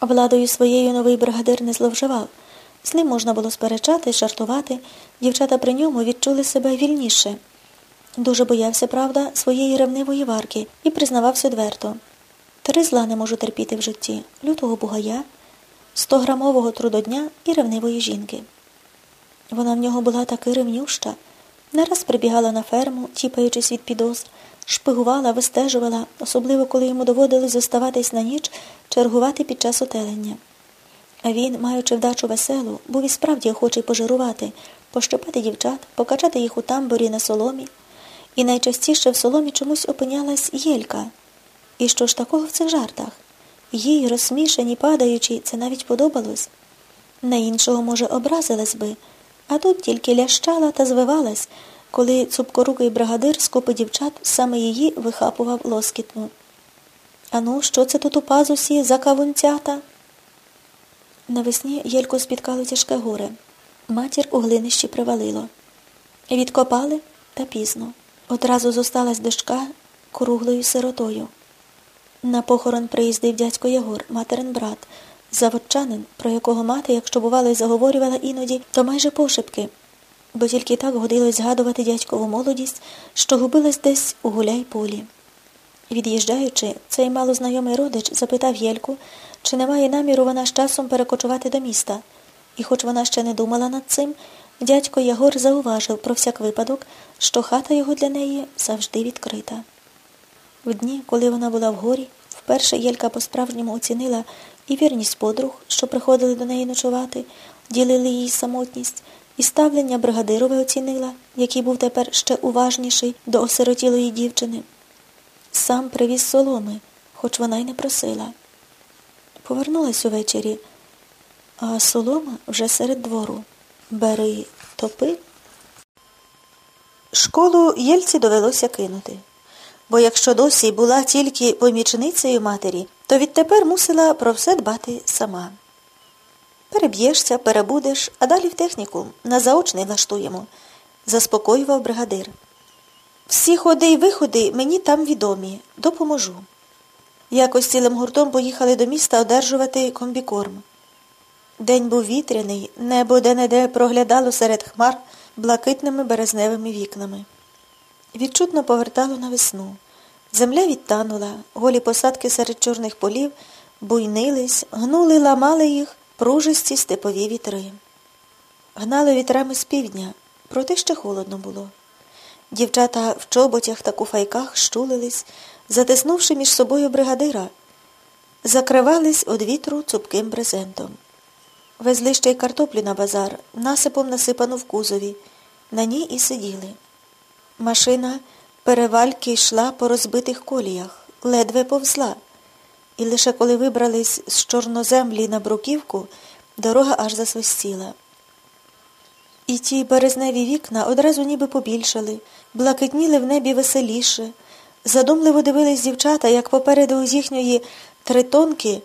Владою своєю новий бригадир не зловживав. З ним можна було сперечати, жартувати. Дівчата при ньому відчули себе вільніше. Дуже боявся, правда, своєї ревнивої варки і признавався дверто. Три зла не можу терпіти в житті лютого бугая, стограмового трудодня і ревнивої жінки. Вона в нього була таки ревнюща. Не раз прибігала на ферму, тіпаючись від підозр, шпигувала, вистежувала, особливо коли йому доводилось зоставатись на ніч, чергувати під час отелення. А він, маючи вдачу веселу, був і справді охочий пожирувати, пощепати дівчат, покачати їх у тамбурі на соломі. І найчастіше в соломі чомусь опинялась Єлька. І що ж такого в цих жартах? Їй, розсмішені, падаючи, це навіть подобалось. На іншого, може, образилась би, а тут тільки лящала та звивалась, коли цупкорукий бригадир з купи дівчат саме її вихапував лоскітну. Ану, що це тут у пазусі за кавунцята? Навесні Єльку спіткало тяжке горе. Матір у глинищі привалило. Відкопали та пізно. Одразу зосталась дочка круглою сиротою. На похорон приїздив дядько Єгор, материн брат, заводчанин, про якого мати, якщо бувало й заговорювала іноді, то майже пошепки, бо тільки так годилось згадувати дядькову молодість, що губилась десь у гуляй полі. Від'їжджаючи, цей малознайомий родич запитав Єльку, чи немає наміру вона з часом перекочувати до міста. І хоч вона ще не думала над цим, дядько Ягор зауважив про всяк випадок, що хата його для неї завжди відкрита. В дні, коли вона була в горі, вперше Єлька по-справжньому оцінила і вірність подруг, що приходили до неї ночувати, ділили її самотність, і ставлення бригадирове оцінила, який був тепер ще уважніший до осиротілої дівчини. Сам привіз соломи, хоч вона й не просила. Повернулась увечері, а солома вже серед двору. Бери, топи. Школу Єльці довелося кинути, бо якщо досі була тільки помічницею матері, то відтепер мусила про все дбати сама. Переб'єшся, перебудеш, а далі в техніку на заочний влаштуємо, заспокоював бригадир. Всі ходи й виходи мені там відомі, допоможу. Якось цілим гуртом поїхали до міста одержувати комбікорм. День був вітряний, небо де-не-де проглядало серед хмар блакитними березневими вікнами. Відчутно повертало на весну. Земля відтанула, голі посадки серед чорних полів буйнились, гнули, ламали їх пружисті степові вітри. Гнали вітрами з півдня, проте ще холодно було. Дівчата в чоботях та куфайках щулились, затиснувши між собою бригадира, закривались од вітру цупким брезентом. Везли ще й картоплю на базар, насипом насипану в кузові. На ній і сиділи. Машина перевальки йшла по розбитих коліях, ледве повзла. І лише коли вибрались з чорноземлі на бруківку, дорога аж засвистіла. І ті березневі вікна одразу ніби побільшали, блакитніли в небі веселіше. Задумливо дивились дівчата, як попереду з їхньої тритонки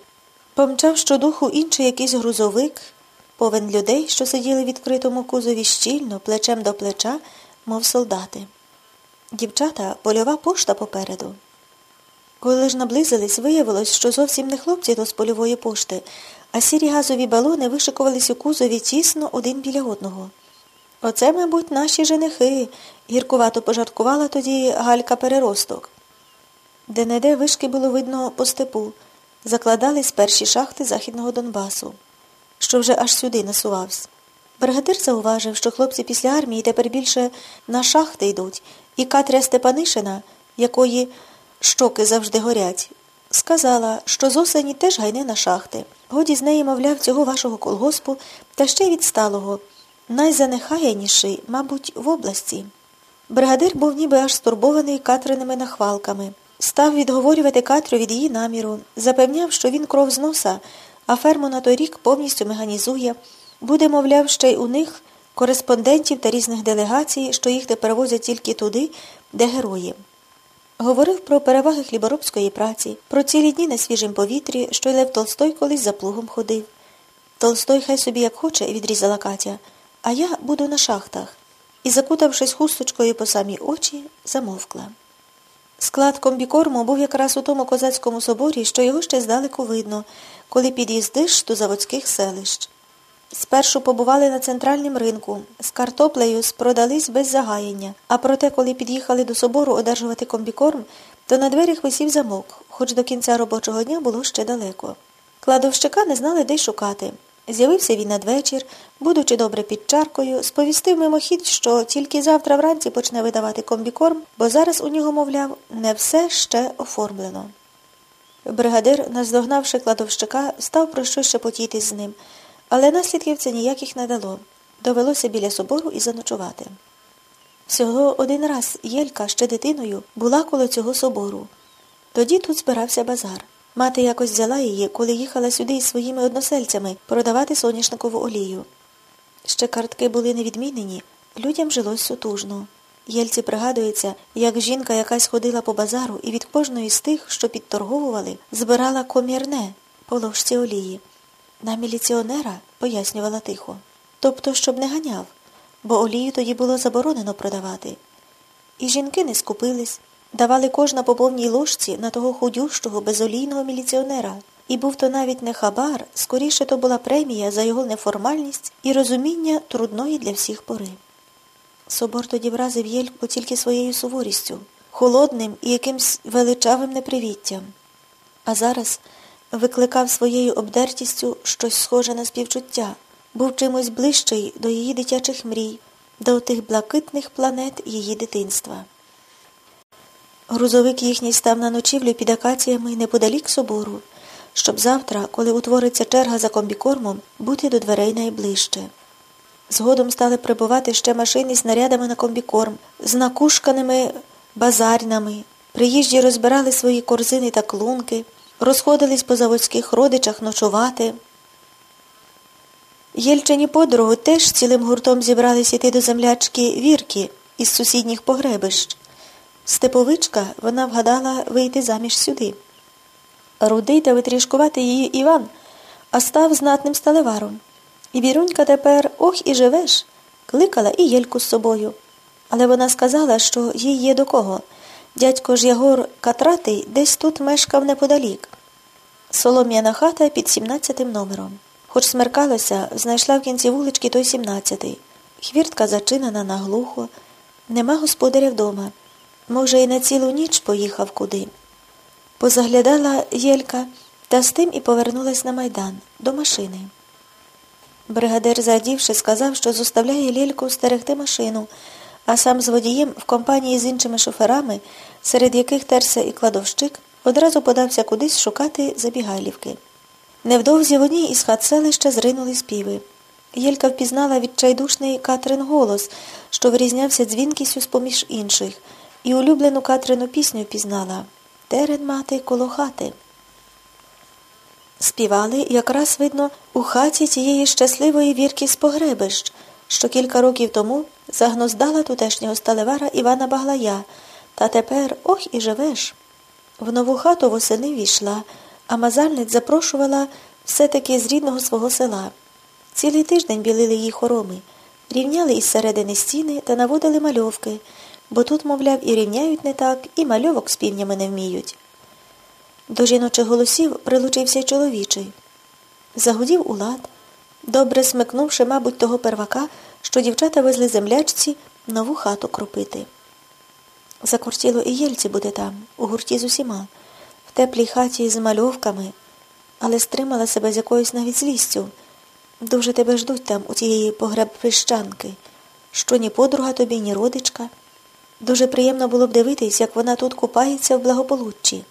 помчав щодуху інший якийсь грузовик, повен людей, що сиділи в відкритому кузові щільно, плечем до плеча, мов солдати. Дівчата польова пошта попереду. Коли ж наблизились, виявилось, що зовсім не хлопці то з польової пошти, а сірі газові балони вишикувались у кузові тісно один біля одного. Оце, мабуть, наші женихи, гіркувато пожарткувала тоді галька переросток. Де не де вишки було видно по степу, закладались перші шахти Західного Донбасу, що вже аж сюди насувався. Бригадир зауважив, що хлопці після армії тепер більше на шахти йдуть, і Катря Степанишина, якої щоки завжди горять, сказала, що з осені теж гайне на шахти. Годі з неї, мовляв, цього вашого колгоспу, та ще й відсталого, найзанехаяніший, мабуть, в області. Бригадир був ніби аж стурбований Катриними нахвалками. Став відговорювати Катрю від її наміру, запевняв, що він кров з носа, а ферму на той рік повністю механізує, буде, мовляв, ще й у них кореспондентів та різних делегацій, що їх тепер возять тільки туди, де герої. Говорив про переваги хліборобської праці, про цілі дні на свіжім повітрі, що й Лев Толстой колись за плугом ходив. Толстой хай собі як хоче, відрізала Катя, а я буду на шахтах. І, закутавшись хусточкою по самі очі, замовкла. Склад комбікорму був якраз у тому козацькому соборі, що його ще здалеку видно, коли під'їздиш до заводських селищ. Спершу побували на центральному ринку, з картоплею спродались без загаяння, а проте, коли під'їхали до собору одержувати комбікорм, то на дверях висів замок, хоч до кінця робочого дня було ще далеко. Кладовщика не знали, де шукати. З'явився він надвечір, будучи добре під чаркою, сповістив мимохідь, що тільки завтра вранці почне видавати комбікорм, бо зараз у нього, мовляв, не все ще оформлено. Бригадир, наздогнавши кладовщика, став про щось шепотіти з ним, але наслідків це ніяких не дало. Довелося біля собору і заночувати. Всього один раз Єлька ще дитиною була коло цього собору. Тоді тут збирався базар. Мати якось взяла її, коли їхала сюди із своїми односельцями продавати соняшникову олію. Ще картки були невідмінені, людям жилось сутужно. Єльці пригадується, як жінка якась ходила по базару і від кожної з тих, що підторговували, збирала комірне по ложці олії. На міліціонера пояснювала тихо. Тобто, щоб не ганяв, бо олію тоді було заборонено продавати. І жінки не скупились, давали кожна по повній ложці на того худющого, безолійного міліціонера. І був то навіть не хабар, скоріше то була премія за його неформальність і розуміння трудної для всіх пори. Собор тоді вразив Єльку тільки своєю суворістю, холодним і якимсь величавим непривіттям. А зараз викликав своєю обдертістю щось схоже на співчуття, був чимось ближчий до її дитячих мрій, до тих блакитних планет її дитинства. Грузовик їхній став на ночівлю під акаціями неподалік собору, щоб завтра, коли утвориться черга за комбікормом, бути до дверей найближче. Згодом стали прибувати ще машини з нарядами на комбікорм, з накушканими базарнами. Приїжджі розбирали свої корзини та клунки, розходились по заводських родичах ночувати. Єльчині подругу теж цілим гуртом зібрались іти до землячки вірки із сусідніх погребищ. Степовичка вона вгадала вийти заміж сюди. Рудий та витрішкувати її Іван, а став знатним сталеваром. І вірунька тепер ох і живеш, кликала і Єльку з собою. Але вона сказала, що їй є до кого. Дядько ж Ягор Катратий десь тут мешкав неподалік. Солом'яна хата під сімнадцятим номером. Хоч смеркалося, знайшла в кінці вулички той сімнадцятий. Хвіртка зачинена наглухо, нема господаря вдома. Може, і на цілу ніч поїхав куди. Позаглядала Єлька та з тим і повернулась на майдан до машини. Бригадир, задівши, сказав, що зоставляє Лільку стерегти машину, а сам з водієм в компанії з іншими шоферами, серед яких терся і кладовщик, одразу подався кудись шукати забігайлівки. Невдовзі в одній із хат селища зринули співи. Єлька впізнала відчайдушний Катрин голос, що вирізнявся дзвінкістю з поміж інших, і улюблену Катрину пісню впізнала Терен мати коло хати. Співали якраз видно у хаті тієї щасливої вірки з погребищ, що кілька років тому загноздала тутешнього сталевара Івана Баглая, та тепер ох і живеш. В нову хату восени війшла, а мазальниць запрошувала все-таки з рідного свого села. Цілий тиждень білили їй хороми, рівняли із середини стіни та наводили мальовки, бо тут, мовляв, і рівняють не так, і мальовок з півнями не вміють. До жіночих голосів прилучився й чоловічий. Загудів улад, добре смикнувши, мабуть, того первака, що дівчата везли землячці нову хату кропити. Закортіло і Єльці буде там, у гурті з усіма, в теплій хаті з мальовками, але стримала себе з якоюсь навіть злістю. Дуже тебе ждуть там, у тієї погребпищанки, що ні подруга тобі, ні родичка. Дуже приємно було б дивитись, як вона тут купається в благополуччі.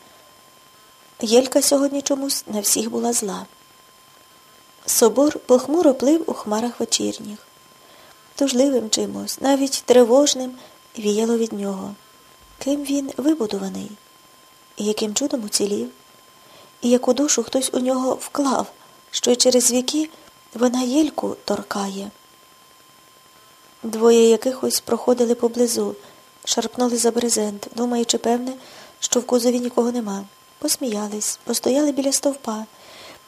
Єлька сьогодні чомусь на всіх була зла. Собор похмуро плив у хмарах вечірніх. Тужливим чимось, навіть тривожним, віяло від нього. Ким він вибудований, яким чудом уцілів, і яку душу хтось у нього вклав, що й через віки вона Єльку торкає. Двоє якихось проходили поблизу, шарпнули за брезент, думаючи, певне, що в кузові нікого нема. Посміялись, постояли біля стовпа,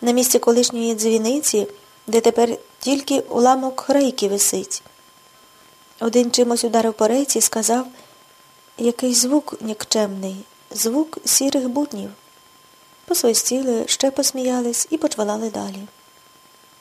на місці колишньої дзвіниці, де тепер тільки уламок рейки висить. Один чимось ударив по рейці сказав якийсь звук нікчемний, звук сірих буднів. Посвистіли, ще посміялись і почвалали далі.